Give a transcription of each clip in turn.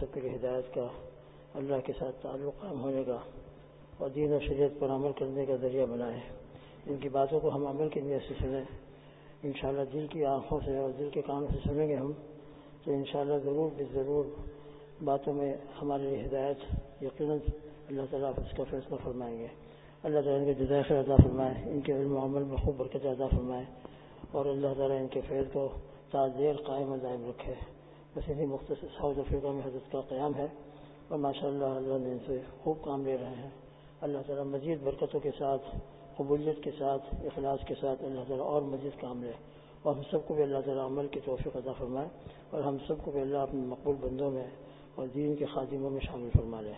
سب کے ہدایت کا اللہ کے ساتھ تعلق قائم ہونے کا اور دین و شریعت پر عمل کرنے کا ذریعہ بنائے ان کی باتوں کو ہم عمل کی نیت سے سنیں۔ انشاءاللہ دل کی آنکھوں سے اور دل کے کانوں سے سنیں گے ہم، تو انشاءاللہ ضرور بھی ضرور باتوں میں ہمارے لیے ہدایت، یقیناً اللہ تعالیٰ اس کا فیصلہ فرمائیں گے۔ اللہ تعالیٰ ان کے جزائے خیر ادا فرمائے، ان کے علم و عمل میں خوب برکت ادا فرمائے اور اللہ تعالیٰ ان کے فیض کو تاجر قائم و دائم رکھے۔ بس انہیں مختصر ساؤتھ افریقہ میں حضرت کا قیام ہے اور ماشاء اللہ اللہ نے ان سے خوب کام لے رہے ہیں۔ اللہ تعالیٰ مزید برکتوں کے ساتھ، قبولیت کے ساتھ، اخلاص کے ساتھ اللہ تعالیٰ اور مزید کام لے۔ اور ہم سب کو بھی اللہ تعالیٰ عمل کی توفیق عطا فرمائے اور ہم سب کو بھی اللہ اپنے مقبول بندوں میں اور دین کے خادموں میں شامل فرما لے۔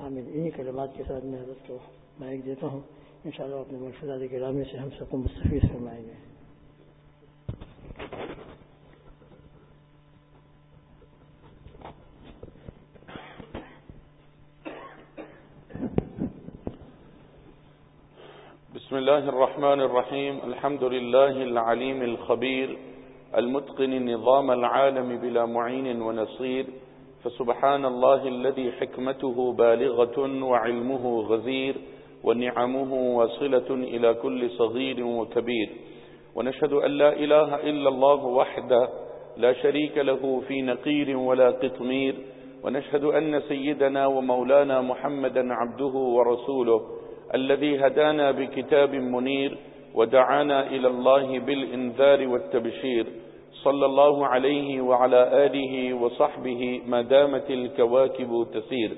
حامد انہیں کلمات کے ساتھ میں حضرت کو مائک دیتا ہوں۔ انشاءاللہ اپنے مرفزاد گرامی سے ہم سب کو مستفید فرمائیں گے۔ بسم الله الرحمن الرحيم الحمد لله العليم الخبير المتقن نظام العالم بلا معين ونصير فسبحان الله الذي حكمته بالغة وعلمه غزير ونعمه واصلة إلى كل صغير وكبير ونشهد أن لا إله إلا الله وحده لا شريك له في نقير ولا قطمير ونشهد أن سيدنا ومولانا محمدا عبده ورسوله الذي هدانا بكتاب منير ودعانا إلى الله بالإنذار والتبشير. صلى الله عليه وعلى آله وصحبه ما دامت الكواكب تسير.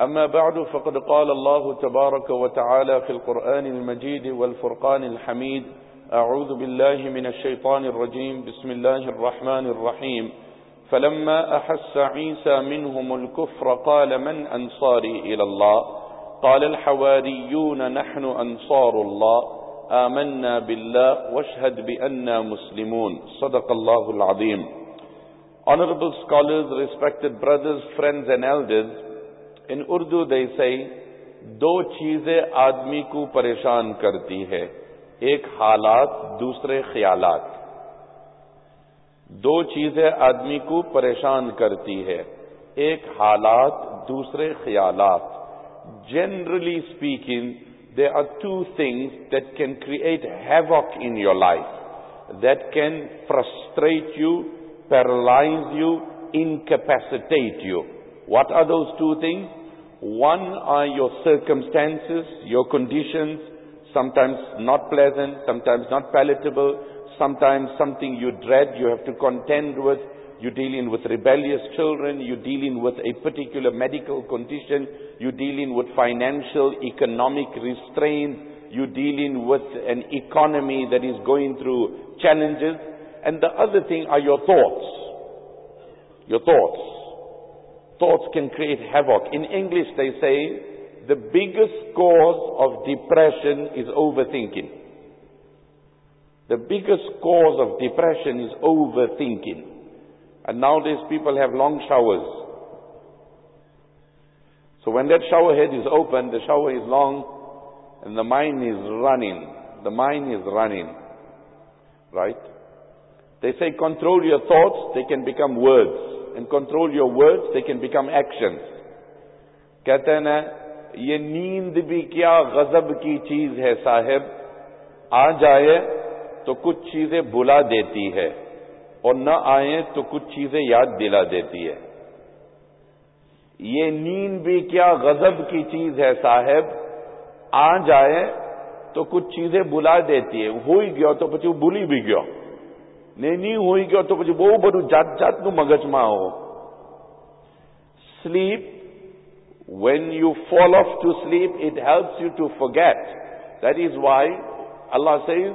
أما بعد فقد قال الله تبارك وتعالى في القرآن المجيد والفرقان الحميد أعوذ بالله من الشيطان الرجيم بسم الله الرحمن الرحيم. فلما أحس عيسى منهم الكفر قال من أنصاري إلى الله؟ قال الحواريون نحن أنصار الله آمنا بالله واشهد بأننا مسلمون صدق الله العظيم Honorable scholars, respected brothers, friends and elders In Urdu they say دو چیزیں آدمی کو پریشان کرتی ہے ایک حالات دوسرے خیالات۔ دو چیزیں آدمی کو پریشان کرتی ہے ایک حالات دوسرے خیالات۔ Generally speaking, there are two things that can create havoc in your life, that can frustrate you, paralyze you, incapacitate you. What are those two things? One are your circumstances, your conditions, sometimes not pleasant, sometimes not palatable, sometimes something you dread, you have to contend with, you're dealing with rebellious children, you're dealing with a particular medical condition, you're dealing with financial, economic restraints, you're dealing with an economy that is going through challenges. And the other thing are your thoughts. Your thoughts. Thoughts can create havoc. In English they say the biggest cause of depression is overthinking. The biggest cause of depression is overthinking. And nowadays people have long showers. So when that shower head is open, the shower is long and the mind is running. The mind is running. Right? They say control your thoughts, they can become words. And control your words, they can become actions. कहते हैं ना ये नींद भी क्या गजब की चीज है साहेब आ जाए तो कुछ चीजें बुला देती है اور نہ آئیں تو کچھ چیزیں یاد دلا دیتی ہے۔ یہ نیند بھی کیا غضب کی چیز ہے صاحب۔ آ جائے تو کچھ چیزیں بلا دیتی ہے۔ ہوئی گیا تو پچھو بھولی بھی گیا۔ نہیں نہیں ہوئی گیا تو پچھو بہو بڑو جات جات نو مگج ماں ہو۔ سلیپ وین یو فالو آف ٹو سلیپ اٹ ہیلپس یو ٹو فور گیٹ دیٹ از وائی اللہ سیز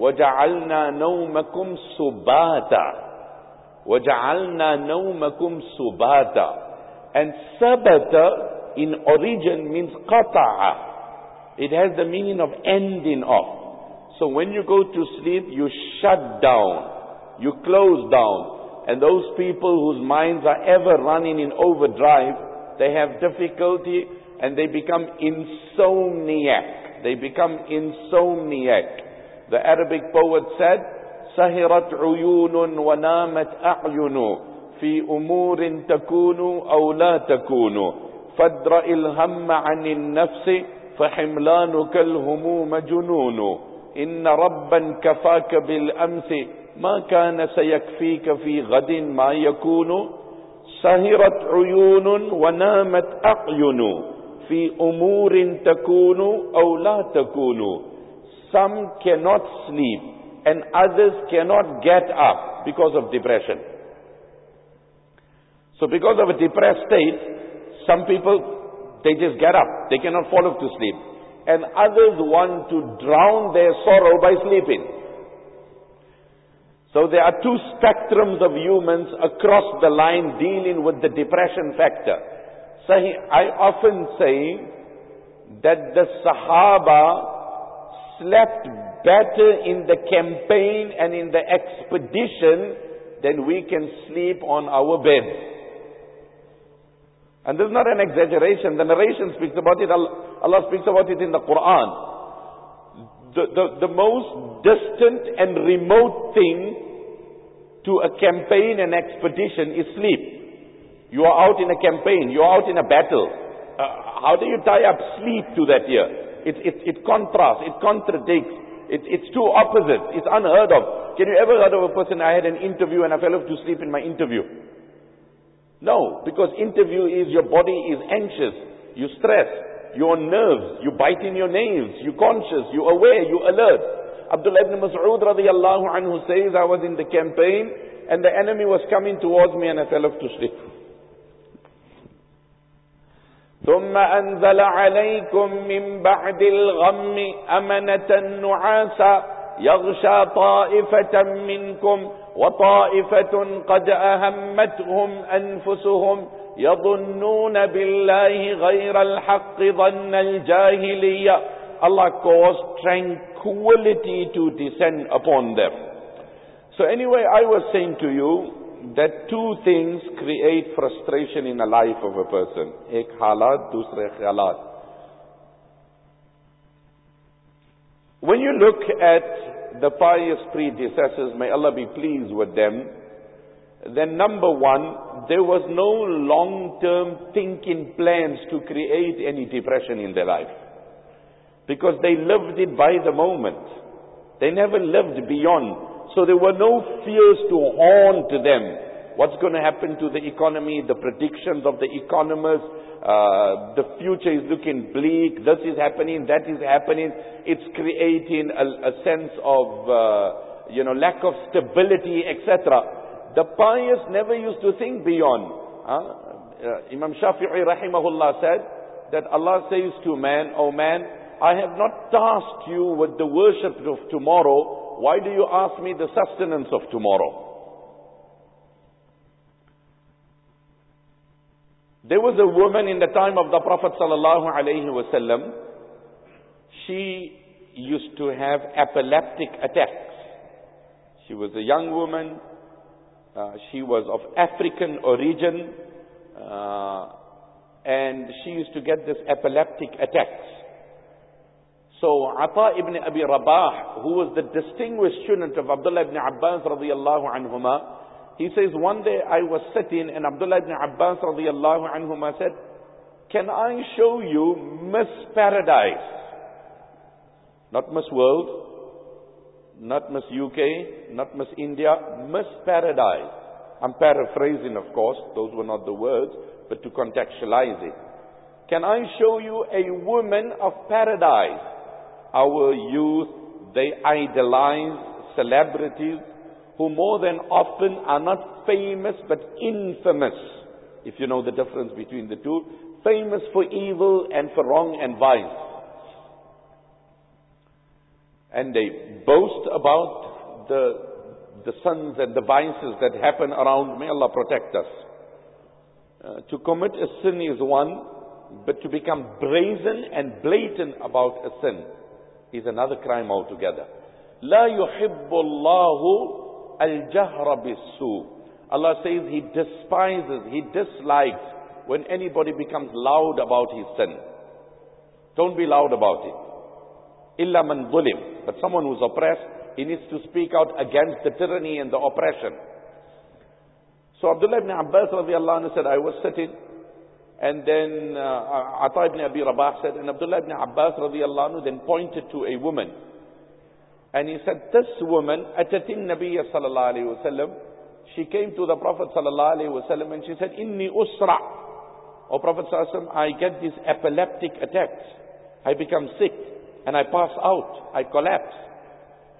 وَجَعَلْنَا نَوْمَكُمْ سُبَاتًا وَجَعَلْنَا نَوْمَكُمْ سُبَاتًا And sabata in origin means qata'a. It has the meaning of ending off. So when you go to sleep, you shut down. You close down. And those people whose minds are ever running in overdrive, they have difficulty and they become insomniac. They become insomniac. The Arabic poet said, سهرت عيون ونامت أعين في أمور تكون أو لا تكون فادرأ الهم عن النفس فحملانك الهموم جنون إن ربا كفاك بالأمس ما كان سيكفيك في غد ما يكون سهرت عيون ونامت أعين في أمور تكون أو لا تكون Some cannot sleep and others cannot get up because of depression. So because of a depressed state, some people, they just get up. They cannot fall off to sleep. And others want to drown their sorrow by sleeping. So there are two spectrums of humans across the line dealing with the depression factor. So I often say that the Sahaba slept better in the campaign and in the expedition than we can sleep on our bed. And this is not an exaggeration. The narration speaks about it. Allah speaks about it in the Quran. The, the, the most distant and remote thing to a campaign and expedition is sleep. You are out in a campaign. You are out in a battle. Uh, how do you tie up sleep to that here? It, it, it contrasts, it contradicts, it, it's two opposites, it's unheard of. Can you ever heard of a person, I had an interview and I fell off to sleep in my interview? No, because interview is your body is anxious, you stress, you're on nerves, you bite in your nails, you're conscious, you're aware, you're alert. Abdullah ibn Mas'ud radiallahu anhu says, I was in the campaign and the enemy was coming towards me and I fell off to sleep. ثم أنزل عليكم من بعد الغم أمنة نعاسا يغشى طائفة منكم وطائفة قد أهمتهم أنفسهم يظنون بالله غير الحق ظن الجاهلية Allah caused tranquility to descend upon them. So anyway, I was saying to you, that two things create frustration in the life of a person. Ek halat, dusre khalat. When you look at the pious predecessors, may Allah be pleased with them, then number one, there was no long-term thinking plans to create any depression in their life. Because they lived it by the moment. They never lived beyond so there were no fears to haunt them. What's going to happen to the economy, the predictions of the economists, uh, the future is looking bleak, this is happening, that is happening. It's creating a, a sense of, uh, you know, lack of stability, etc. The pious never used to think beyond. Uh, uh, Imam Shafi'i rahimahullah said that Allah says to man, O oh man, I have not tasked you with the worship of tomorrow, why do you ask me the sustenance of tomorrow? There was a woman in the time of the Prophet sallallahu alaihi wasallam. She used to have epileptic attacks. She was a young woman. Uh, she was of African origin. Uh, and she used to get these epileptic attacks. So Ata ibn Abi Rabah, who was the distinguished student of Abdullah ibn Abbas radiallahu anhuma, he says, one day I was sitting and Abdullah ibn Abbas radiallahu anhuma said, can I show you Miss Paradise? Not Miss World, not Miss UK, not Miss India, Miss Paradise. I'm paraphrasing, of course, those were not the words, but to contextualize it. Can I show you a woman of paradise? Our youth, they idolize celebrities who more than often are not famous but infamous, if you know the difference between the two, famous for evil and for wrong and vice. And they boast about the, the sins and the vices that happen around. May Allah protect us. Uh, to commit a sin is one, but to become brazen and blatant about a sin is another crime altogether. لا يحب الله الجهر بالسوء. Allah says He despises, He dislikes when anybody becomes loud about his sin. Don't be loud about it. Illa man ظلم. But someone who's oppressed, he needs to speak out against the tyranny and the oppression. So Abdullah ibn Abbas radiallahu anhu said, I was sitting, and then uh, Ata ibn Abi Rabah said, and Abdullah ibn Abbas radiallahu anhu then pointed to a woman. And he said, this woman, atatin Nabiya sallallahu alayhi wa sallam, she came to the Prophet sallallahu alayhi wa sallam and she said, inni usra. O Prophet sallallahu alayhi sallam, I get these epileptic attacks. I become sick and I pass out. I collapse.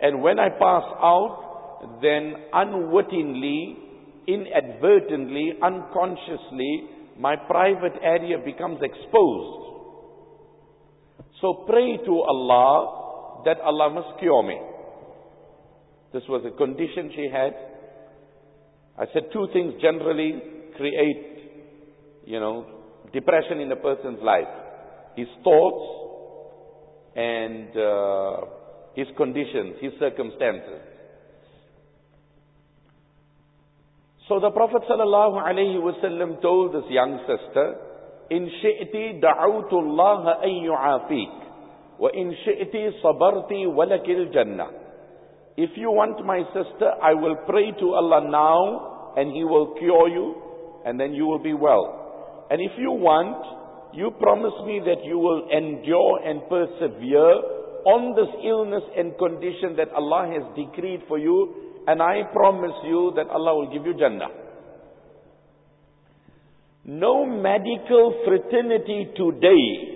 And when I pass out, then unwittingly, inadvertently, unconsciously, my private area becomes exposed. So pray to Allah that Allah must cure me. This was a condition she had. I said two things generally create, you know, depression in a person's life. His thoughts and uh, his conditions, his circumstances. So the Prophet sallallahu alaihi wasallam told this young sister, "In Allah an yu'afik, wa in shi'ti sabarti walakil jannah." If you want my sister, I will pray to Allah now, and He will cure you, and then you will be well. And if you want, you promise me that you will endure and persevere on this illness and condition that Allah has decreed for you, and I promise you that Allah will give you Jannah. No medical fraternity today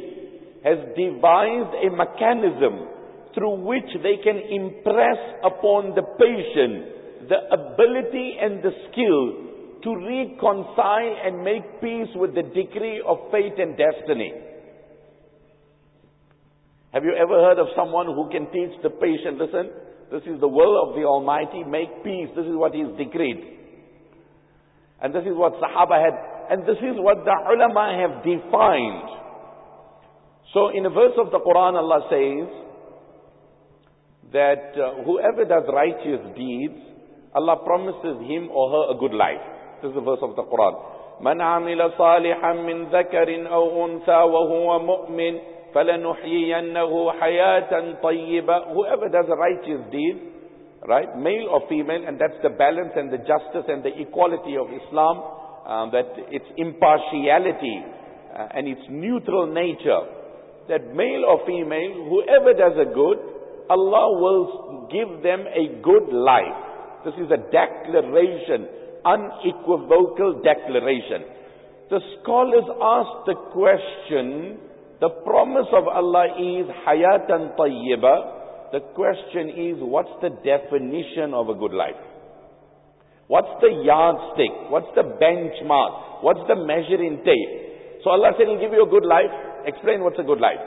has devised a mechanism through which they can impress upon the patient the ability and the skill to reconcile and make peace with the decree of fate and destiny. Have you ever heard of someone who can teach the patient, listen, this is the will of the Almighty. Make peace. This is what He's decreed. And this is what Sahaba had. And this is what the ulama have defined. So in a verse of the Quran, Allah says that uh, whoever does righteous deeds, Allah promises him or her a good life. This is the verse of the Quran. من عمل صالحا من ذكر أو أنثى وهو مؤمن فَلَنُحْيِيَنَّهُ حَيَاةً طَيِّبًا Whoever does a righteous deed, right, male or female, and that's the balance and the justice and the equality of Islam, um, that its impartiality uh, and its neutral nature, that male or female, whoever does a good, Allah will give them a good life. This is a declaration, unequivocal declaration. The scholars ask the question, the promise of Allah is hayatan tayyiba. The question is, what's the definition of a good life? What's the yardstick? What's the benchmark? What's the measuring tape? So Allah said, He'll give you a good life. Explain what's a good life.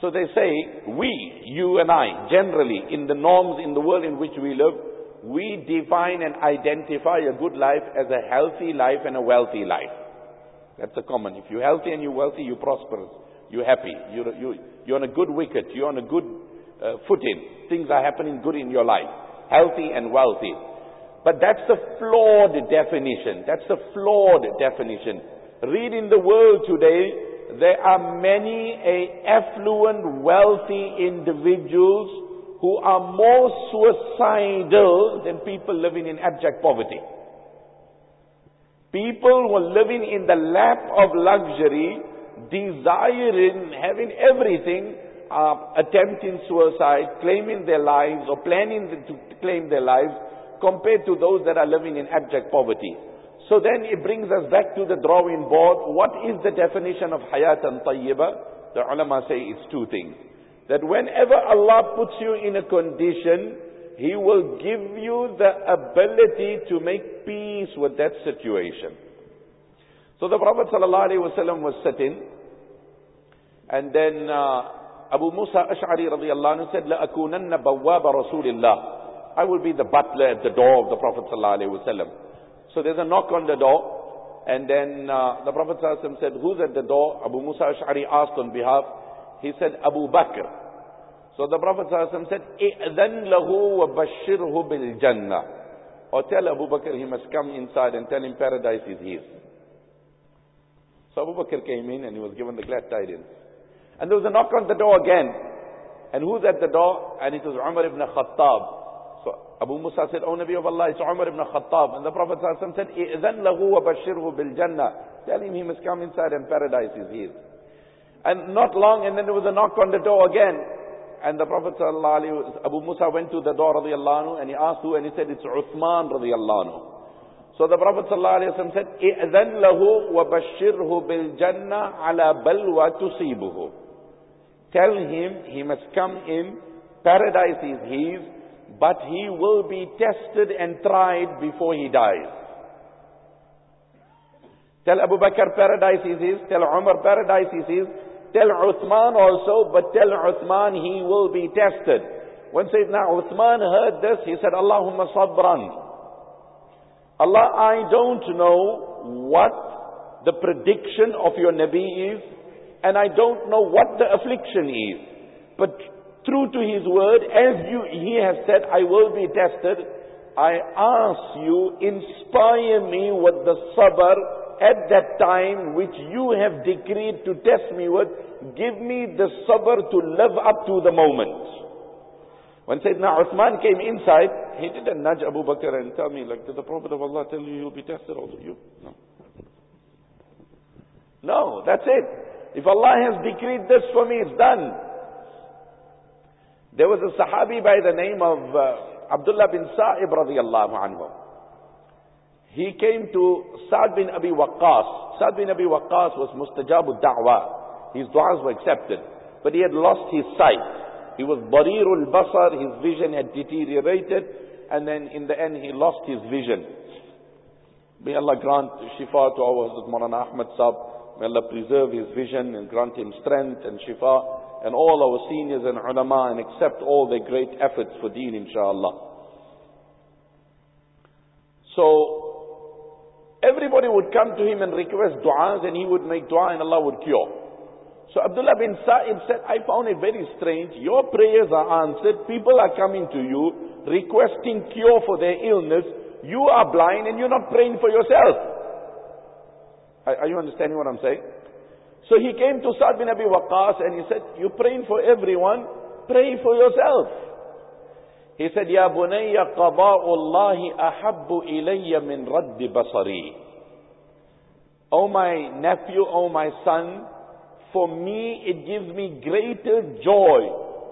So they say, we, you and I, generally, in the norms in the world in which we live, we define and identify a good life as a healthy life and a wealthy life. That's a common. If you're healthy and you're wealthy, you're prosperous. You're happy. You're, you, you're on a good wicket. You're on a good uh, footing. Things are happening good in your life. Healthy and wealthy. But that's the flawed definition. That's the flawed definition. Read in the world today, there are many a affluent, wealthy individuals who are more suicidal than people living in abject poverty. People who are living in the lap of luxury, desiring, having everything, are attempting suicide, claiming their lives or planning to claim their lives compared to those that are living in abject poverty. So then it brings us back to the drawing board. What is the definition of hayat and tayyiba? The ulama say it's two things. That whenever Allah puts you in a condition he will give you the ability to make peace with that situation. So the Prophet ﷺ was sitting, and then uh, Abu Musa Ash'ari radiallahu anhu said, لَأَكُونَنَّ بَوَّابَ رَسُولِ اللَّهِ I will be the butler at the door of the Prophet ﷺ. So there's a knock on the door, and then uh, the Prophet ﷺ said, who's at the door? Abu Musa Ash'ari asked on behalf. He said, Abu Bakr. So the Prophet ﷺ said, إِذَنْ لَهُ وَبَشِّرْهُ بِالْجَنَّةِ Or tell Abu Bakr he must come inside and tell him paradise is his. So Abu Bakr came in and he was given the glad tidings. And there was a knock on the door again. And who's at the door? And it was Umar ibn Khattab. So Abu Musa said, O Nabi of Allah, it's Umar ibn Khattab. And the Prophet said, إِذَنْ لَهُ وَبَشِّرْهُ بِالْجَنَّةِ Tell him he must come inside and paradise is his. And not long, and then there was a knock on the door again. And the Prophet Abu Musa went to the door radiallahu and he asked who and he said it's Uthman radiallahu So the Prophet ﷺ said, إِذَنْ لَهُ وَبَشِّرْهُ بِالْجَنَّةِ عَلَى بَلْوَى تُصِيبُهُ Tell him he must come in, paradise is his, but he will be tested and tried before he dies. Tell Abu Bakr paradise is his, tell Umar paradise is his, Tell Uthman also, but tell Uthman he will be tested. When Sayyidina Uthman heard this, he said, Allahumma sabran. Allah, I don't know what the prediction of your Nabi is, and I don't know what the affliction is. But true to his word, as you, he has said, I will be tested, I ask you, inspire me with the sabr at that time which you have decreed to test me with, give me the sabr to live up to the moment. When Sayyidina Uthman came inside, he didn't nudge Abu Bakr and tell me, like, did the Prophet of Allah tell you you'll be tested also? You? No. No, that's it. If Allah has decreed this for me, it's done. There was a Sahabi by the name of uh, Abdullah bin Sa'ib radiallahu anhu. He came to Sa'd bin Abi Waqqas. Sa'd bin Abi Waqqas was mustajabu da'wah. His du'as were accepted. But he had lost his sight. He was barirul basar, his vision had deteriorated, and then in the end he lost his vision. May Allah grant shifa to our Hazrat Maulana Ahmad Sahib. May Allah preserve his vision and grant him strength and shifa, and all our seniors and ulama, and accept all their great efforts for deen, inshallah. So, Everybody would come to him and request du'as and he would make dua and Allah would cure. So Abdullah bin Sa'ib said, I found it very strange. Your prayers are answered. People are coming to you requesting cure for their illness. You are blind and you're not praying for yourself. Are, are you understanding what I'm saying? So he came to Sa'd bin Abi Waqqas and he said, you're praying for everyone. Pray for yourself. He said, Ya bunayya qada'ullahi ahabbu ilayya min raddi basari. Oh my nephew, oh my son, for me it gives me greater joy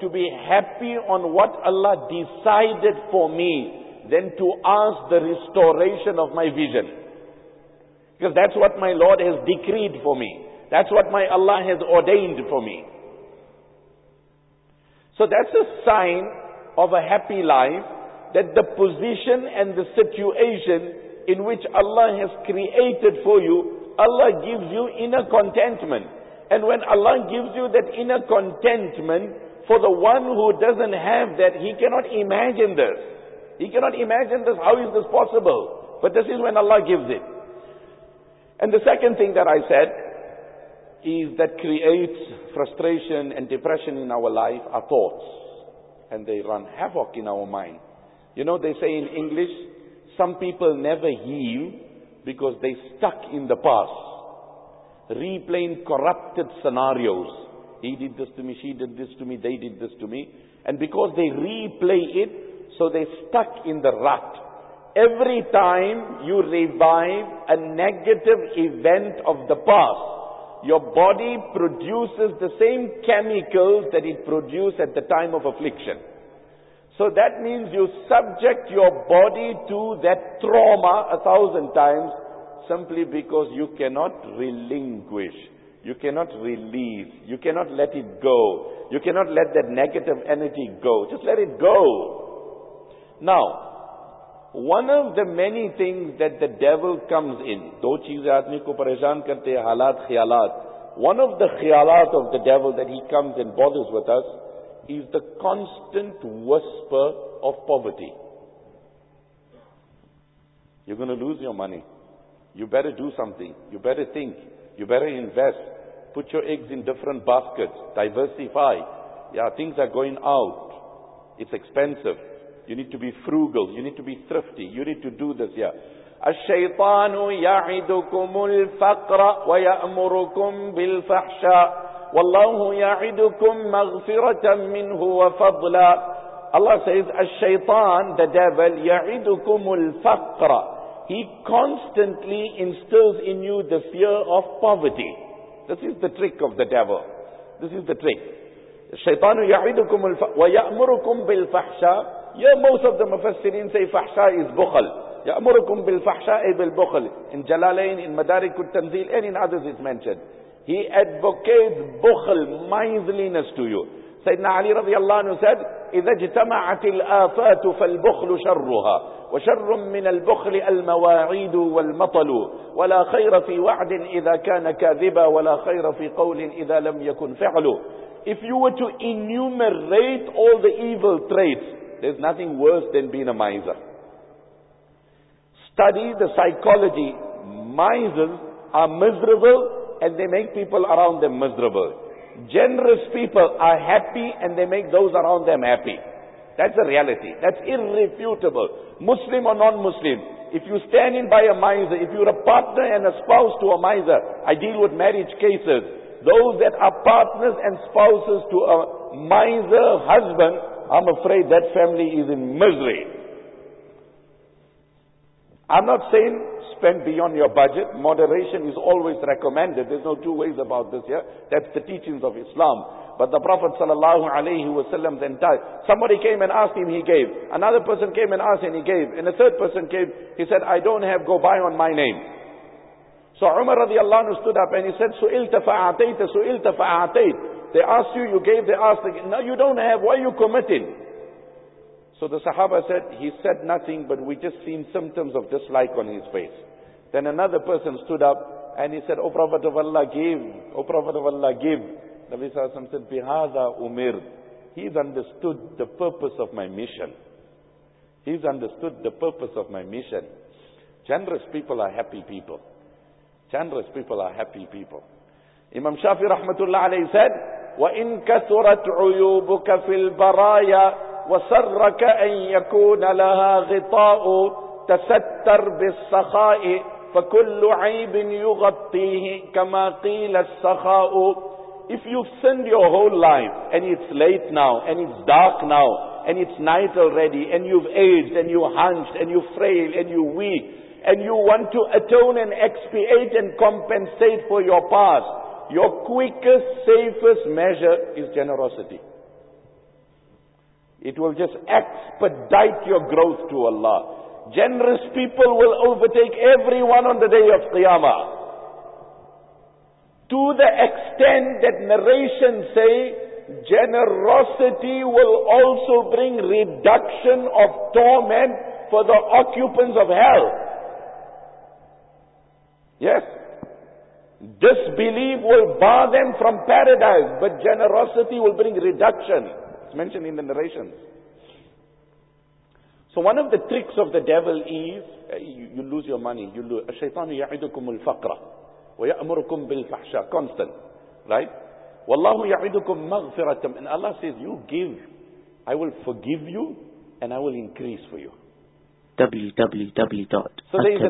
to be happy on what Allah decided for me than to ask the restoration of my vision. Because that's what my Lord has decreed for me. That's what my Allah has ordained for me. So that's a sign of a happy life, that the position and the situation in which Allah has created for you, Allah gives you inner contentment. And when Allah gives you that inner contentment, for the one who doesn't have that, he cannot imagine this. He cannot imagine this. How is this possible? But this is when Allah gives it. And the second thing that I said is that creates frustration and depression in our life are thoughts and they run havoc in our mind. You know, they say in English, some people never heal because they stuck in the past, replaying corrupted scenarios. He did this to me, she did this to me, they did this to me. And because they replay it, so they stuck in the rut. Every time you revive a negative event of the past, your body produces the same chemicals that it produced at the time of affliction. So that means you subject your body to that trauma a thousand times simply because you cannot relinquish. You cannot release. You cannot let it go. You cannot let that negative energy go. Just let it go. Now, one of the many things that the devil comes in, दो चीजें आदमी को परेशान करते हैं हालात ख्यालात one of the khiyalat of the devil that he comes and bothers with us is the constant whisper of poverty. You're going to lose your money. You better do something. You better think. You better invest. Put your eggs in different baskets. Diversify. Yeah, things are going out. It's expensive. You need to be frugal. You need to be thrifty. You need to do this. Yeah. الشيطان يعدكم الفقر ويأمركم بالفحشاء والله يعدكم مغفرة منه وفضلا Allah says, Ash-shaytan, the devil, ya'idukumul faqra. He constantly instills in you the fear of poverty. This is the trick of the devil. This is the trick. الشيطان يعيدكم الف... ويأمركم بالفحشاء Yeah, most the mufassirin say fahsha is bukhl. يأمركم بالفحشاء بالبخل. In Jalalain, in Madarik al-Tanzil, and in others it's mentioned. He advocates bukhl, miserliness to you. سيدنا علي رضي الله عنه said إذا اجتمعت الآفات فالبخل شرها وشر من البخل المواعيد والمطل ولا خير في وعد إذا كان كاذبا ولا خير في قول إذا لم يكن فعل If you were to enumerate all the evil traits, there's nothing worse than being a miser. Study the psychology. Misers are miserable and they make people around them miserable. Generous people are happy and they make those around them happy. That's a reality. That's irrefutable. Muslim or non-Muslim. If you stand in by a miser, if you're a partner and a spouse to a miser, I deal with marriage cases. Those that are partners and spouses to a miser husband, I'm afraid that family is in misery. I'm not saying spend beyond your budget. Moderation is always recommended. There's no two ways about this here. That's the teachings of Islam. But the Prophet sallallahu alaihi wasallam then died. Somebody came and asked him, he gave. Another person came and asked and he gave. And a third person came, he said, I don't have, go buy on my name. So Umar radiallahu anhu stood up and he said, Su'ilta fa'atayta, su'ilta fa'atayt. They asked you, you gave, they asked again. No, you don't have, why are you committing? So the Sahaba said, he said nothing, but we just seen symptoms of dislike on his face. Then another person stood up and he said, O Prophet of Allah, give. O Prophet of Allah, give. Nabi Sallallahu said, Bihada umir. He's understood the purpose of my mission. He's understood the purpose of my mission. Generous people are happy people. Generous people are happy people. Imam Shafi rahmatullah alayhi said, وَإِن كَثُرَتْ عُيُوبُكَ فِي الْبَرَايَا وسرك أن يكون لها غطاء تستر بالسخاء فكل عيب يغطيه كما قيل السخاء If you've sinned your whole life and it's late now and it's dark now and it's night already and you've aged and you're hunched and you're frail and you're weak and you want to atone and expiate and compensate for your past, your quickest, safest measure is generosity. It will just expedite your growth to Allah. Generous people will overtake everyone on the day of Qiyamah. To the extent that narrations say, generosity will also bring reduction of torment for the occupants of hell. Yes. Disbelief will bar them from paradise, but generosity will bring reduction mentioned in the narrations. So one of the tricks of the devil is uh, you, you, lose your money. You lose. الشيطان يعدكم الفقر ويأمركم بالفحشاء. Constant, right? والله يعدكم مغفرة. And Allah says, you give, I will forgive you and I will increase for you.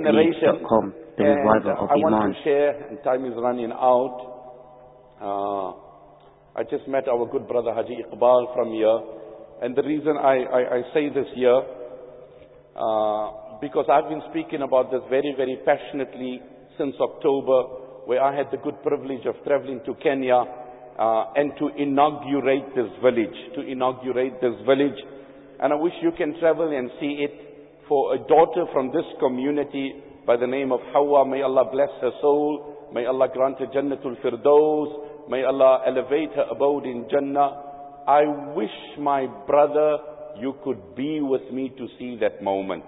narration. The revival of I Iman. want to share, and time is running out. Uh, I just met our good brother Haji Iqbal from here. And the reason I, I, I say this here, uh, because I've been speaking about this very, very passionately since October, where I had the good privilege of traveling to Kenya uh, and to inaugurate this village, to inaugurate this village. And I wish you can travel and see it for a daughter from this community by the name of Hawa. May Allah bless her soul. May Allah grant her Jannatul Firdaus. May Allah elevate her abode in Jannah. I wish my brother you could be with me to see that moment.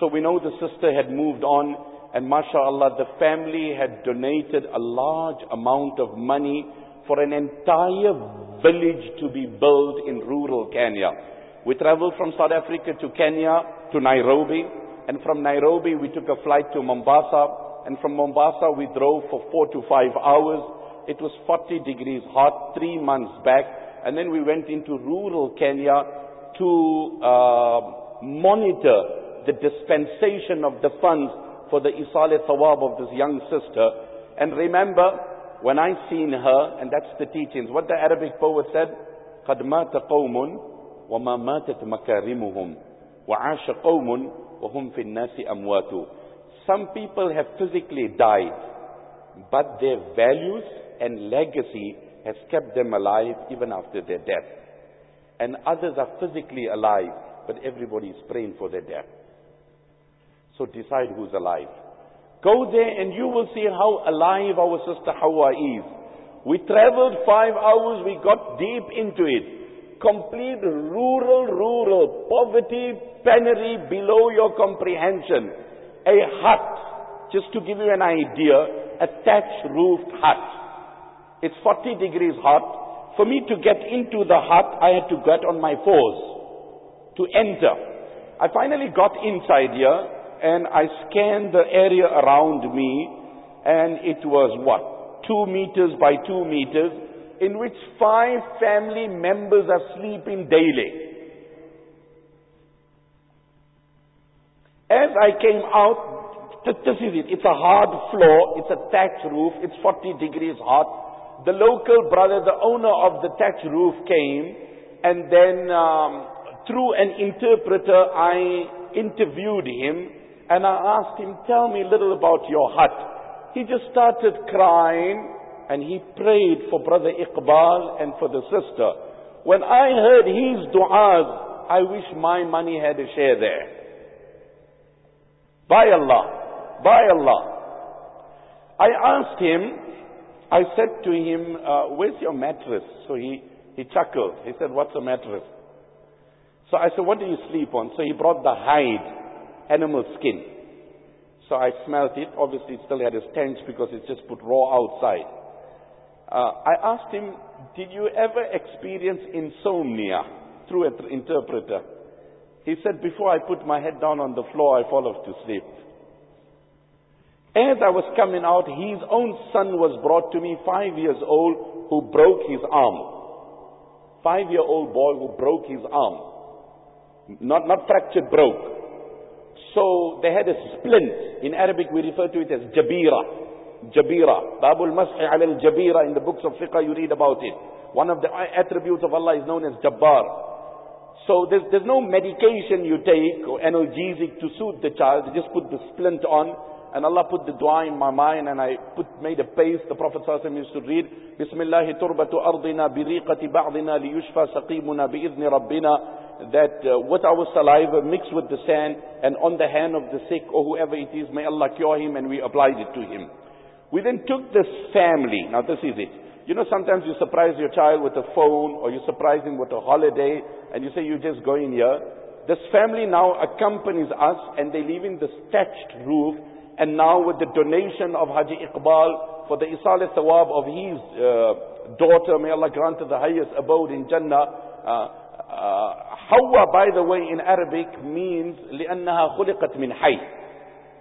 So we know the sister had moved on and mashallah the family had donated a large amount of money for an entire village to be built in rural Kenya. We traveled from South Africa to Kenya to Nairobi and from Nairobi we took a flight to Mombasa and from Mombasa we drove for four to five hours it was 40 degrees hot three months back. And then we went into rural Kenya to uh, monitor the dispensation of the funds for the Isale Thawab of this young sister. And remember, when I seen her, and that's the teachings, what the Arabic poet said, قَدْ مَاتَ قَوْمٌ وما ماتت مكارمهم وعاش قوم وهم في الناس أموات Some people have physically died, but their values and legacy has kept them alive even after their death. And others are physically alive, but everybody is praying for their death. So decide who's alive. Go there and you will see how alive our sister Hawa is. We traveled five hours, we got deep into it complete rural, rural, poverty, penury below your comprehension. A hut, just to give you an idea, a thatch roofed hut. It's 40 degrees hot. For me to get into the hut, I had to get on my fours to enter. I finally got inside here and I scanned the area around me and it was what? Two meters by two meters in which five family members are sleeping daily. As I came out, this is it. It's a hard floor. It's a thatch roof. It's 40 degrees hot. The local brother, the owner of the thatch roof came and then um, through an interpreter I interviewed him and I asked him, tell me a little about your hut. He just started crying and he prayed for brother Iqbal and for the sister. When I heard his du'as, I wish my money had a share there. By Allah, by Allah. I asked him, I said to him, uh, where's your mattress? So he, he chuckled. He said, what's a mattress? So I said, what do you sleep on? So he brought the hide, animal skin. So I smelt it. Obviously it still had a stench because it's just put raw outside. Uh, I asked him, did you ever experience insomnia through an interpreter? He said, before I put my head down on the floor, I fall off to sleep. As I was coming out, his own son was brought to me, five years old, who broke his arm. Five-year-old boy who broke his arm. Not, not fractured, broke. So they had a splint. In Arabic we refer to it as jabira. Jabira. Babul Mashi al Jabira in the books of fiqh you read about it. One of the attributes of Allah is known as Jabbar. So there's, there's no medication you take or analgesic to soothe the child. You just put the splint on and Allah put the dua in my mind and I put, made a paste. The Prophet ﷺ used to read, Bismillahi turbatu ardina biriqati ba'dina liyushfa saqimuna bi'idhni rabbina that uh, with our saliva mixed with the sand and on the hand of the sick or whoever it is, may Allah cure him and we applied it to him. We then took this family. Now this is it. You know, sometimes you surprise your child with a phone or you surprise him with a holiday and you say you're just going here. This family now accompanies us and they live in this thatched roof and now with the donation of Haji Iqbal for the Isal Thawab of his uh, daughter, may Allah grant her the highest abode in Jannah. Uh, uh, Hawa, by the way, in Arabic means لأنها خلقت من حي.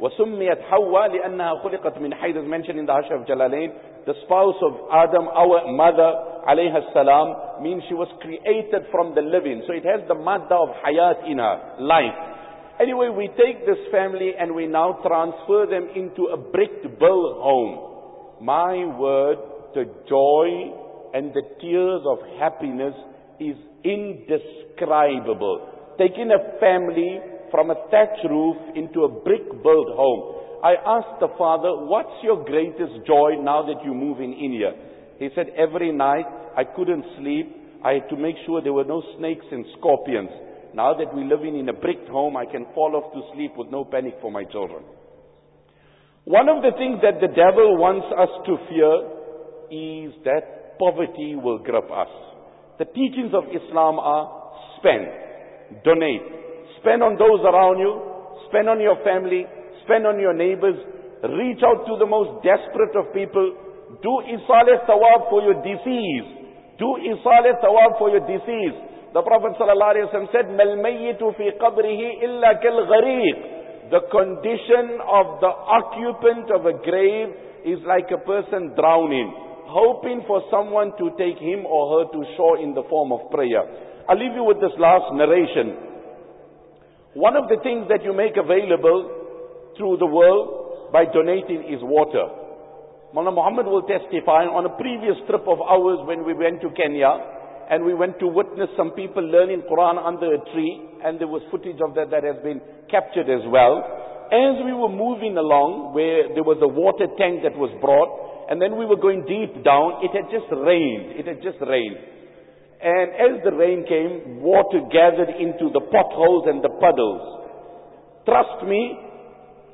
وسميت حواء لأنها خلقت من حيث mentioned in the Ashraf Jalalain the spouse of Adam our mother عليها السلام means she was created from the living so it has the madda of hayat in her life anyway we take this family and we now transfer them into a brick built home my word the joy and the tears of happiness is indescribable taking a family from a thatch roof into a brick built home. I asked the father, what's your greatest joy now that you move in India? He said, every night I couldn't sleep. I had to make sure there were no snakes and scorpions. Now that we're living in a brick home, I can fall off to sleep with no panic for my children. One of the things that the devil wants us to fear is that poverty will grip us. The teachings of Islam are spend, donate, Spend on those around you. Spend on your family. Spend on your neighbors. Reach out to the most desperate of people. Do isalah thawab for your disease. Do isalah thawab for your disease. The Prophet ﷺ said, مَا الْمَيِّتُ فِي قَبْرِهِ إِلَّا كَالْغَرِيقِ The condition of the occupant of a grave is like a person drowning, hoping for someone to take him or her to shore in the form of prayer. I'll leave you with this last narration. One of the things that you make available through the world by donating is water. Mullah Muhammad will testify on a previous trip of ours when we went to Kenya. and we went to witness some people learning Quran under a tree, and there was footage of that that has been captured as well. As we were moving along, where there was a water tank that was brought, and then we were going deep down, it had just rained. It had just rained. And as the rain came, water gathered into the potholes and the puddles. Trust me,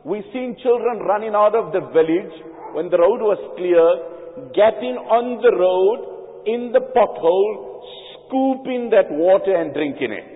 we seen children running out of the village when the road was clear, getting on the road in the pothole, scooping that water and drinking it.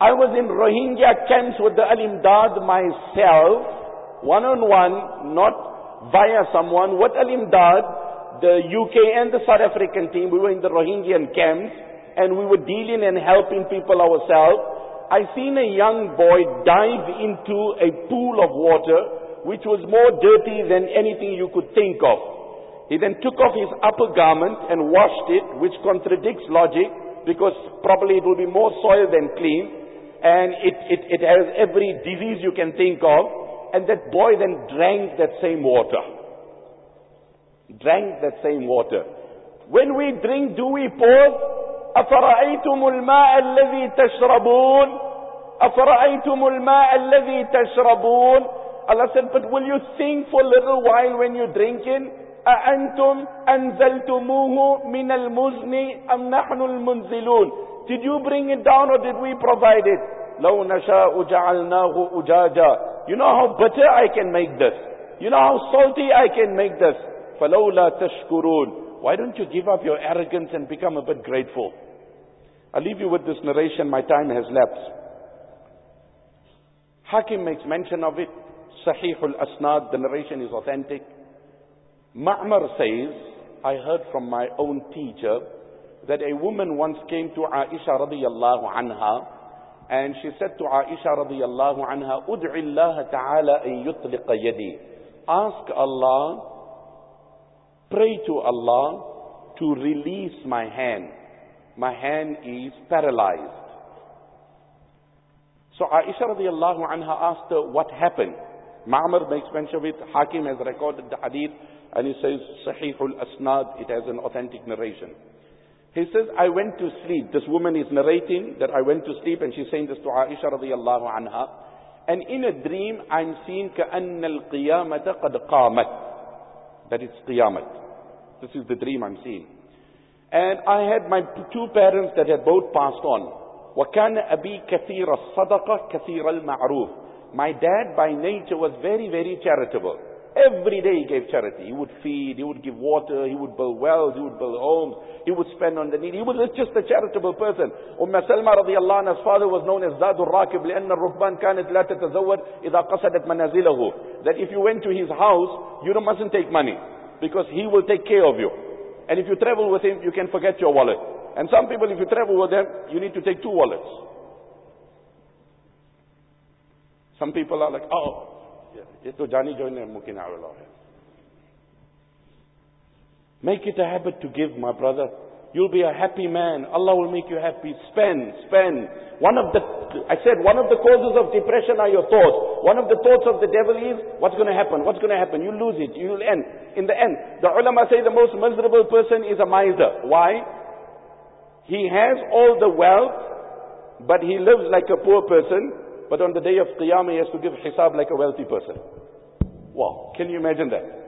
I was in Rohingya camps with the Al-Imdad myself, one on one, not via someone, with Al-Imdad, the UK and the South African team, we were in the Rohingyan camps, and we were dealing and helping people ourselves. I seen a young boy dive into a pool of water, which was more dirty than anything you could think of. He then took off his upper garment and washed it, which contradicts logic, because probably it will be more soil than clean and it, it, it has every disease you can think of. And that boy then drank that same water Drank that same water. When we drink, do we pause? أفرأيتم الماء الذي تشربون أفرأيتم الماء الذي تشربون Allah said, but will you think for a little while when you're drinking? أأنتم أنزلتموه من المزن أم نحن المنزلون did you bring it down or did we provide it? لو نشاء جعلناه أجاجا. You know how bitter I can make this. You know how salty I can make this. فلولا تشكرون. Why don't you give up your arrogance and become a bit grateful? I'll leave you with this narration. My time has lapsed. Hakim makes mention of it. Sahih al-Asnad. The narration is authentic. Ma'mar says, I heard from my own teacher that a woman once came to Aisha radiyallahu anha and she said to Aisha radiyallahu anha, Ud'i Allah ta'ala an yutliqa yadi. Ask Allah, Pray to Allah to release my hand. My hand is paralyzed. So Aisha radiallahu anha asked her what happened. Ma'mar makes mention of it. Hakim has recorded the hadith and he says, Sahihul Asnad, it has an authentic narration. He says, I went to sleep. This woman is narrating that I went to sleep and she's saying this to Aisha radiallahu anha. And in a dream, I'm seeing كَأَنَّ الْقِيَامَةَ قَدْ قَامَتْ That it's Qiyamah. This is the dream I'm seeing. And I had my two parents that had both passed on. وَكَانَ أَبِي كَثِيرَ الصَّدَقَةِ كَثِيرَ الْمَعْرُوفِ My dad by nature was very, very charitable. Every day he gave charity. He would feed, he would give water, he would build wells, he would build homes, he would spend on the needy. He was just a charitable person. Umm Salma radiallahu anha's father was known as Zadul Rakib لأن الرهبان كانت لا تتزود إذا قصدت منازله. That if you went to his house, you mustn't take money because he will take care of you. And if you travel with him, you can forget your wallet. And some people, if you travel with them, you need to take two wallets. Some people are like, oh, ये तो जानी जो मुमकिन है Make it a habit to give, my brother. You'll be a happy man. Allah will make you happy. Spend, spend. One of the, I said, one of the causes of depression are your thoughts. One of the thoughts of the devil is, what's going to happen? What's going to happen? You lose it. You'll end. In the end, the ulama say the most miserable person is a miser. Why? He has all the wealth, but he lives like a poor person, but on the day of Qiyamah, he has to give hisab like a wealthy person. Wow. Can you imagine that?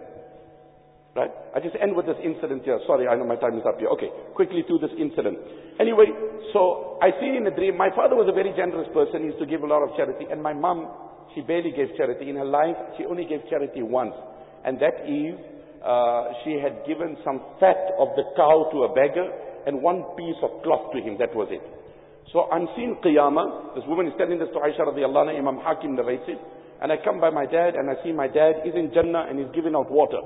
Right? I just end with this incident here. Sorry, I know my time is up here. Okay, quickly to this incident. Anyway, so I see in a dream, my father was a very generous person. He used to give a lot of charity. And my mom, she barely gave charity. In her life, she only gave charity once. And that is, uh, she had given some fat of the cow to a beggar and one piece of cloth to him. That was it. So I'm seeing Qiyamah. This woman is telling this to Aisha radiallahu anha. Imam Hakim narrates it. And I come by my dad and I see my dad is in Jannah and he's giving out water.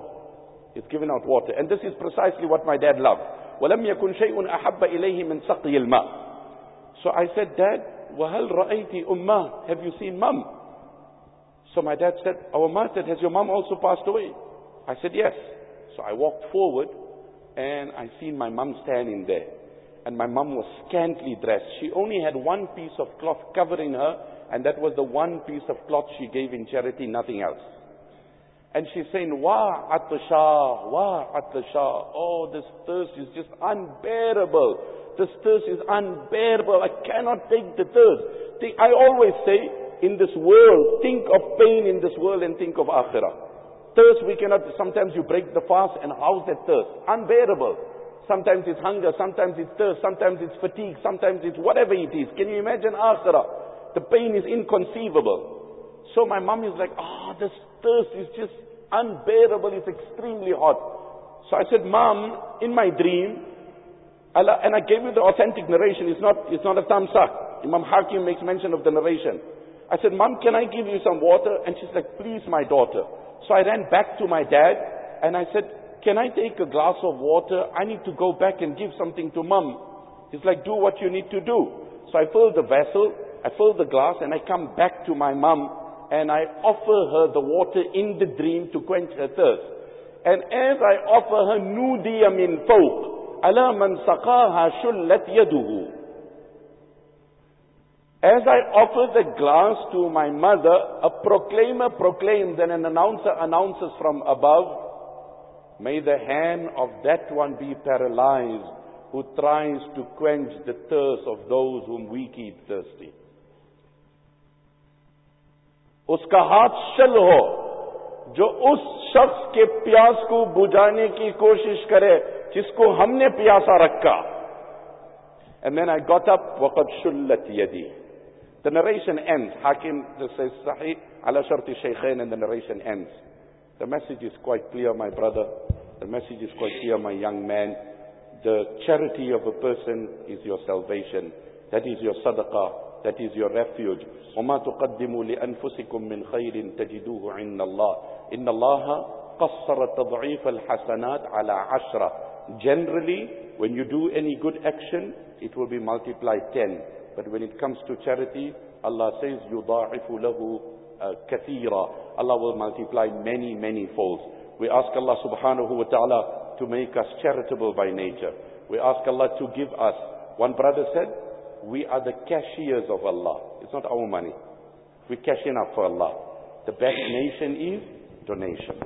He's giving out water. And this is precisely what my dad loved. وَلَمْ يَكُنْ شَيْءٌ أَحَبَّ إِلَيْهِ مِنْ سَقِيِ الْمَاءِ So I said, Dad, وَهَلْ رَأَيْتِ أُمَّا Have you seen mum? So my dad said, our mom said, has your mom also passed away? I said, yes. So I walked forward and I seen my mum standing there and my mum was scantily dressed. She only had one piece of cloth covering her, and that was the one piece of cloth she gave in charity, nothing else. And she's saying, Wa atasha, wa atasha. Oh, this thirst is just unbearable. This thirst is unbearable. I cannot take the thirst. I always say, in this world, think of pain in this world and think of akhirah. Thirst we cannot, sometimes you break the fast and how's that thirst? Unbearable. Sometimes it's hunger, sometimes it's thirst, sometimes it's fatigue, sometimes it's whatever it is. Can you imagine akhirah? The pain is inconceivable. So my mom is like, ah, oh, this thirst is just unbearable, it's extremely hot. So I said, Mom, in my dream, and I gave you the authentic narration, it's not, it's not a tamsak. Imam Hakim makes mention of the narration. I said, Mom, can I give you some water? And she's like, please, my daughter. So I ran back to my dad and I said, can I take a glass of water? I need to go back and give something to mom. He's like, do what you need to do. So I fill the vessel, I fill the glass and I come back to my mom and I offer her the water in the dream to quench her thirst. And as I offer her nudiya min fawq, ala man saqaha shullat yaduhu. As I offer the glass to my mother, a proclaimer proclaims and an announcer announces from above, may the hand of that one be paralyzed who tries to quench the thirst of those whom we keep thirsty. اس کا ہاتھ شل ہو جو اس شخص کے پیاس کو بجانے کی کوشش کرے جس کو ہم نے پیاسا رکھا and then I got up وَقَدْ شُلَّتْ يَدِي the narration ends حاکم says is صحیح على شرط شیخین and the narration ends the message is quite clear my brother the message is quite clear my young man the charity of a person is your salvation that is your صدقہ That is your refuge. وما تقدموا لأنفسكم من خير تجدوه عند الله إن الله قصر تضعيف الحسنات على عشرة Generally, when you do any good action, it will be multiplied 10. But when it comes to charity, Allah says, يُضَاعِفُ لَهُ كَثِيرًا Allah will multiply many, many folds. We ask Allah subhanahu wa ta'ala to make us charitable by nature. We ask Allah to give us. One brother said, we are the cashiers of Allah. It's not our money. We cash in up for Allah. The best nation is donation.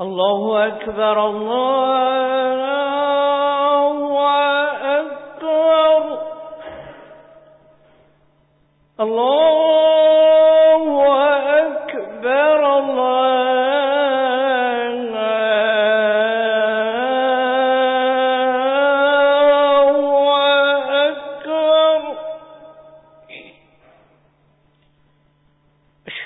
الله أكبر الله الله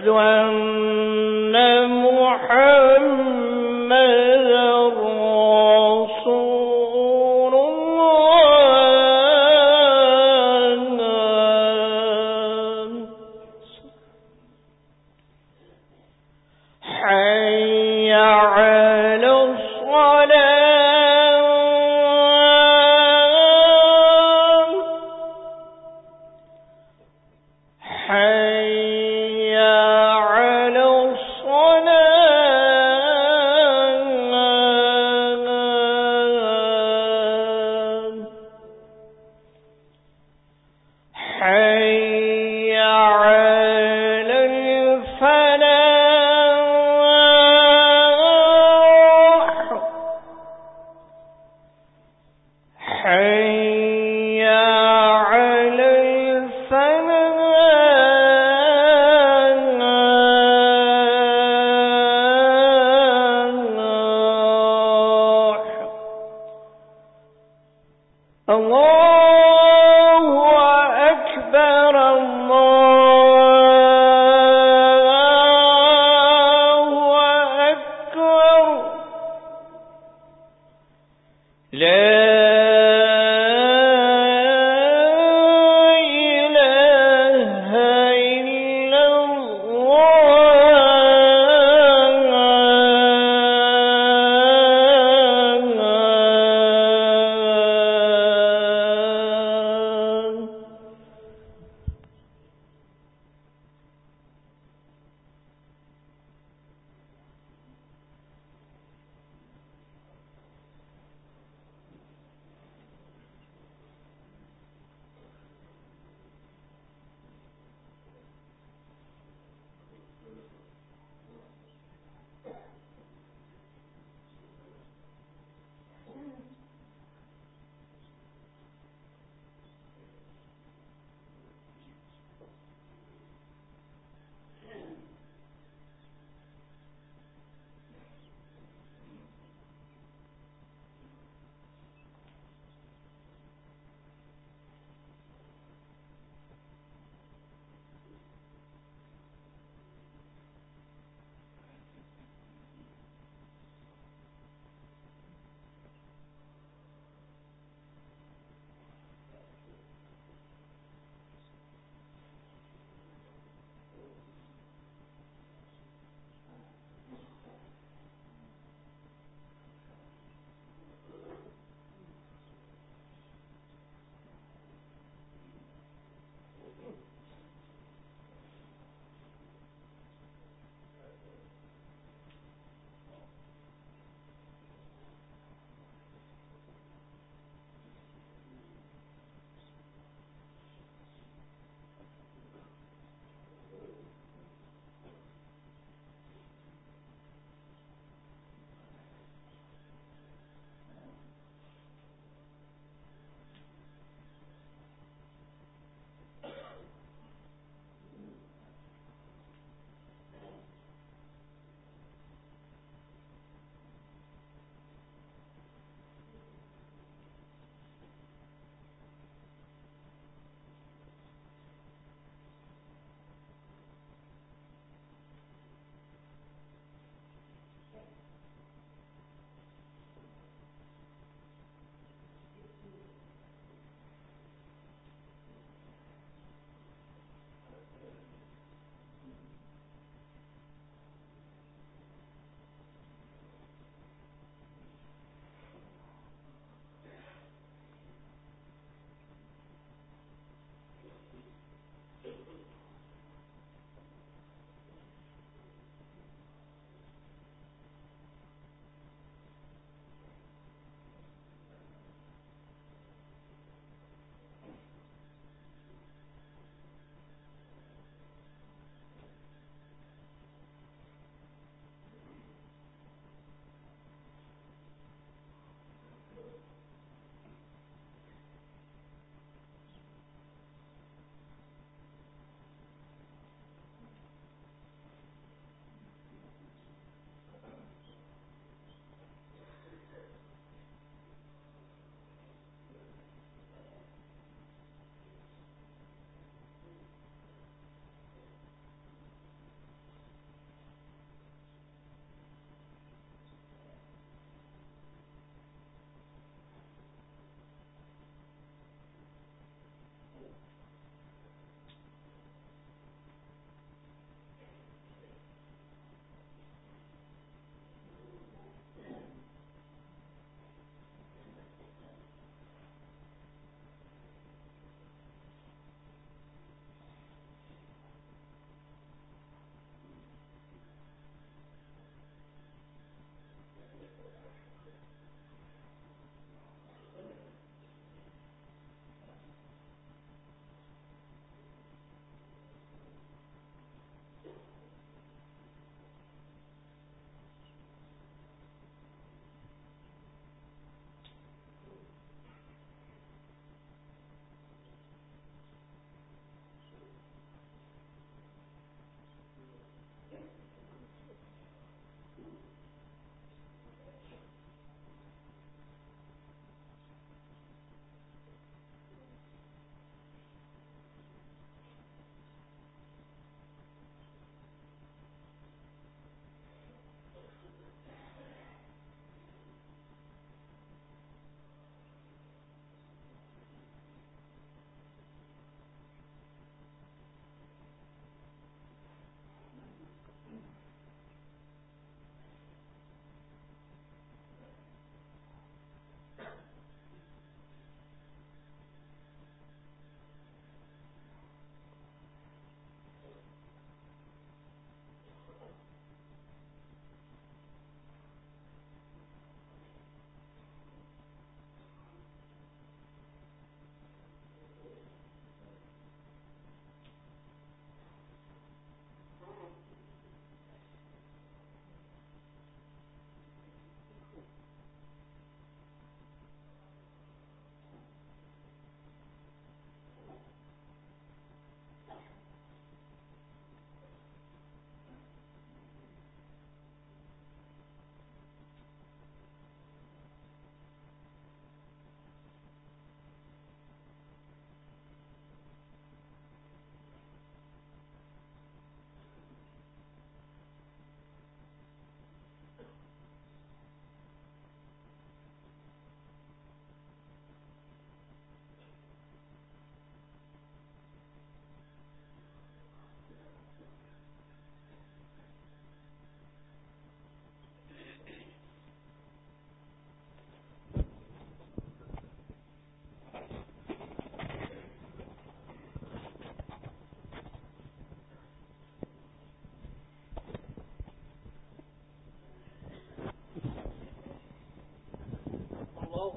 أشهد أن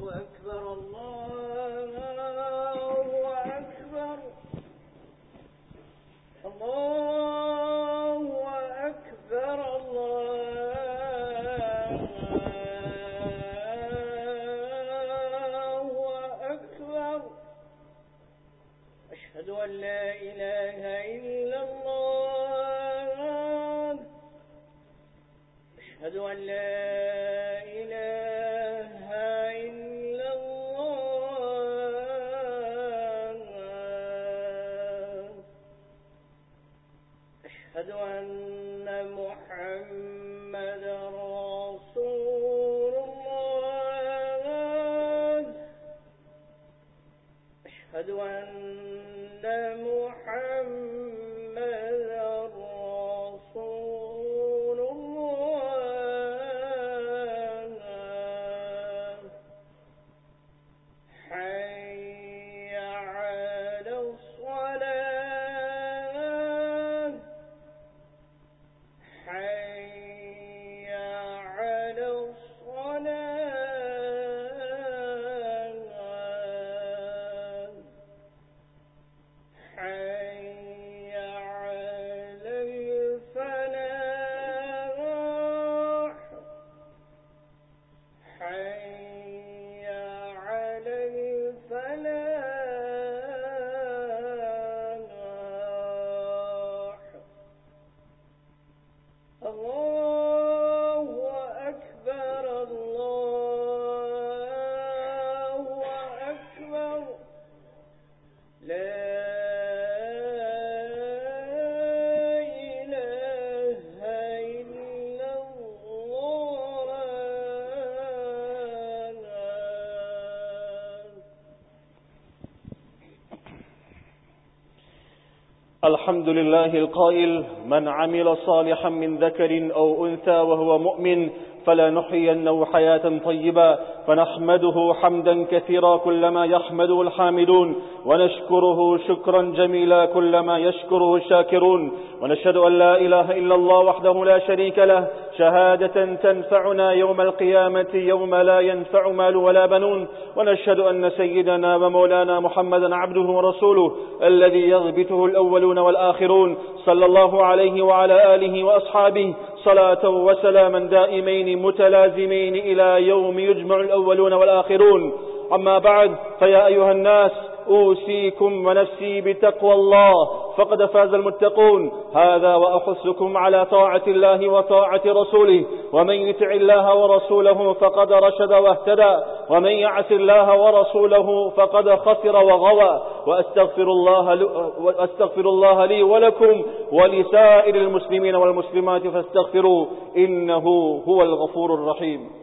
أكبر الله الحمد لله القائل من عمل صالحا من ذكر أو أنثى وهو مؤمن فلنحيينه حياة طيبة فنحمده حمدا كثيرا كلما يحمده الحامدون ونشكره شكرا جميلا كلما يشكره الشاكرون ونشهد أن لا إله إلا الله وحده لا شريك له شهادة تنفعنا يوم القيامة يوم لا ينفع مال ولا بنون ونشهد أن سيدنا ومولانا محمدا عبده ورسوله الذي يغبطه الأولون والآخرون صلى الله عليه وعلى آله وأصحابه صلاة وسلاما دائمين متلازمين إلى يوم يجمع الأولون والآخرون. أما بعد فيا أيها الناس أوصيكم ونفسي بتقوى الله. فقد فاز المتقون. هذا وأحثكم على طاعة الله وطاعة رسوله. ومن يطع الله ورسوله فقد رشد واهتدى. ومن يعص الله ورسوله فقد خسر وغوى. وأستغفر الله. وأستغفر الله لي ولكم ولسائر المسلمين والمسلمات فاستغفروا إنه هو الغفور الرحيم.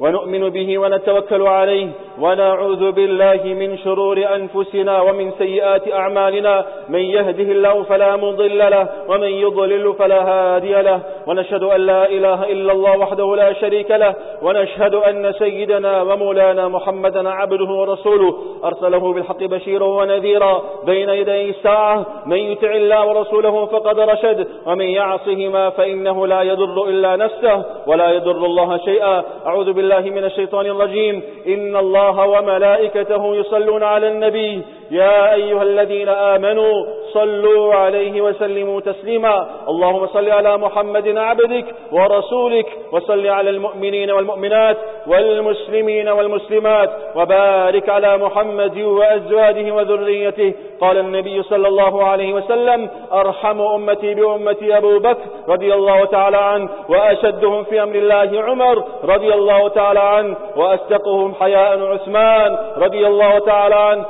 ونؤمن به ونتوكل عليه ونعوذ بالله من شرور أنفسنا ومن سيئات أعمالنا من يهده الله فلا مضل له ومن يضلل فلا هادي له ونشهد أن لا إله إلا الله وحده لا شريك له ونشهد أن سيدنا ومولانا محمدا عبده ورسوله أرسله بالحق بشيرا ونذيرا بين يدي الساعة من يطع الله ورسوله فقد رشد ومن يعصهما فإنه لا يضر إلا نفسه ولا يضر الله شيئا أعوذ بالله من الشيطان الرجيم. إن الله وملائكته يصلون على النبي. يا أيها الذين آمنوا صلوا عليه وسلموا تسليما. اللهم صل على محمد عبدك ورسولك وصل على المؤمنين والمؤمنات والمسلمين والمسلمات وبارك على محمد وأزواجه وذريته. قال النبي صلى الله عليه وسلم أرحم أمتي بأمتي أبو بكر رضي الله تعالى عنه وأشدهم في أمر الله عمر رضي الله تعالى عنه وأستقهم حياء عثمان رضي الله تعالى عنه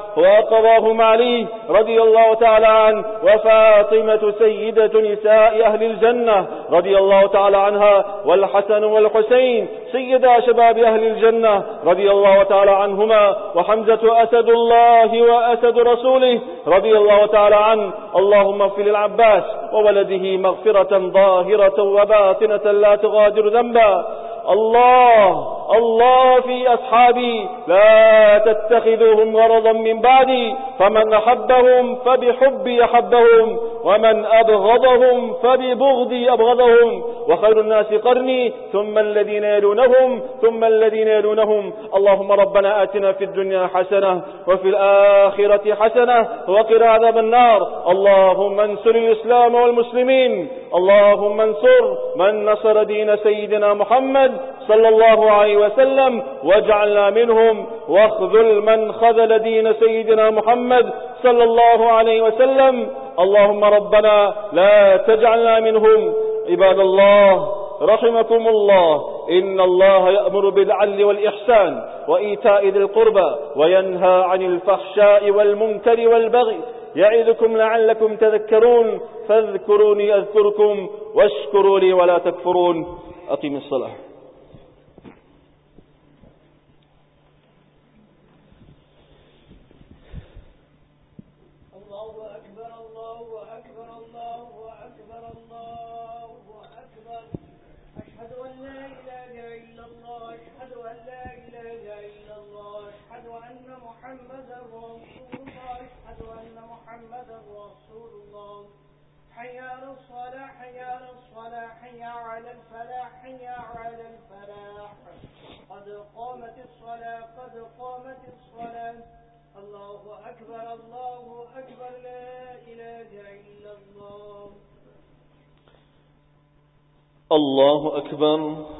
وأقضاهم علي رضي الله تعالى عنه وفاطمة سيدة نساء أهل الجنة رضي الله تعالى عنها والحسن والحسين سيدا شباب أهل الجنة رضي الله تعالى عنهما وحمزة أسد الله وأسد رسوله رضي الله تعالى عنه. اللهم اغفر للعباس وولده مغفرة ظاهرة وباطنة لا تغادر ذنبا. الله الله في أصحابي لا تتخذوهم غرضا من بعدي فمن أحبهم فبحبي أحبهم. ومن أبغضهم فببغضي أبغضهم. وخير الناس قرني ثم الذين يلونهم ثم الذين يلونهم. اللهم ربنا آتنا في الدنيا حسنة وفي الآخرة حسنة وقنا عذاب النار. اللهم انصر الإسلام والمسلمين. اللهم انصر من نصر دين سيدنا محمد صلى الله عليه وسلم واجعلنا منهم. واخذل من خذل دين سيدنا محمد صلى الله عليه وسلم. اللهم ربنا لا تجعلنا منهم. عباد الله رحمكم الله. إن الله يأمر بالعدل والإحسان وإيتاء ذي القربى وينهى عن الفحشاء والمنكر والبغي. يعظكم لعلكم تذكرون. فاذكروني أذكركم واشكروا لي ولا تكفرون. أقيم الصلاة الله أكبر الله أكبر الله أكبر الله أكبر أشهد أن لا إله إلا الله أشهد أن لا إله إلا الله أشهد أن محمدا رسول الله أشهد أن محمدا رسول الله. حي على الصلاة حي على الصلاة حي على الفلاح حي على الفلاح. قد قامت الصلاة قد قامت الصلاة. الله أكبر الله أكبر لا إله إلا الله. الله أكبر.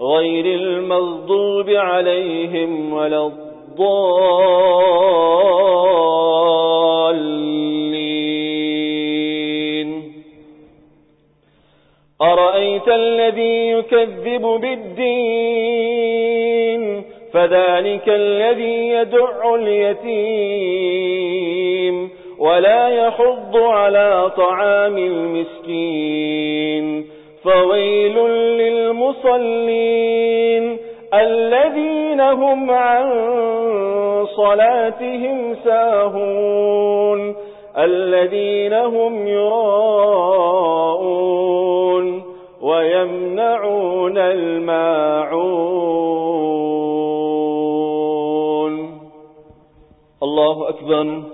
غير المغضوب عليهم ولا الضالين. أرأيت الذي يكذب بالدين؟ فذلك الذي يدع اليتيم ولا يحض على طعام المسكين. فويل للمصلين الذين هم عن صلاتهم ساهون الذين هم يراءون ويمنعون الماعون. الله أكبر.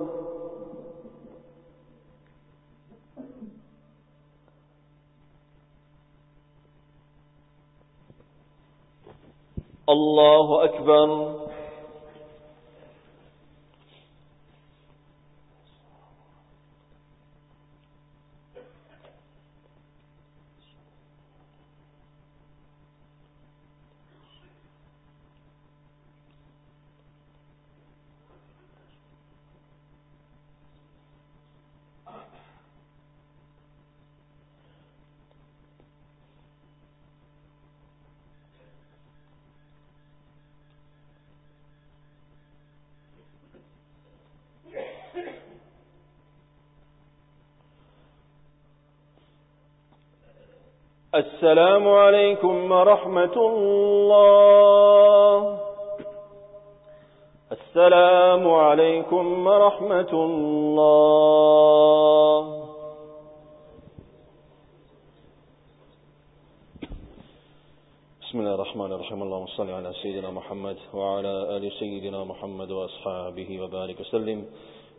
الله أكبر. السلام عليكم ورحمة الله. السلام عليكم ورحمة الله. بسم الله الرحمن الرحيم. اللهم صل على سيدنا محمد وعلى آل سيدنا محمد وأصحابه وبارك وسلم.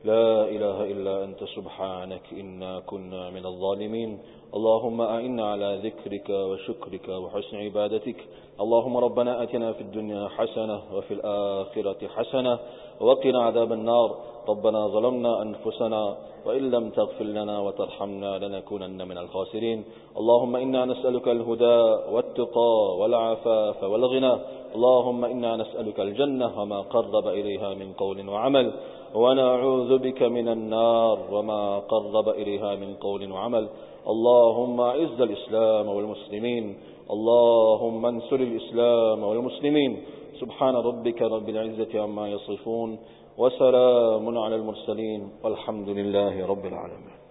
لا إله إلا أنت سبحانك إنا كنا من الظالمين. اللهم أعنا على ذكرك وشكرك وحسن عبادتك. اللهم ربنا أتنا في الدنيا حسنة وفي الآخرة حسنة وقنا عذاب النار. ربنا ظلمنا أنفسنا وإن لم تغفر لنا وترحمنا لنكونن من الخاسرين. اللهم إنا نسألك الهدى والتقى والعفاف والغنى اللهم إنا نسألك الجنة وما قرب إليها من قول وعمل. ونعوذ بك من النار وما قرب إليها من قول وعمل. اللهم أعز الإسلام والمسلمين. اللهم انصر الإسلام والمسلمين. سبحان ربك رب العزة عما يصفون. وسلام على المرسلين. والحمد لله رب العالمين.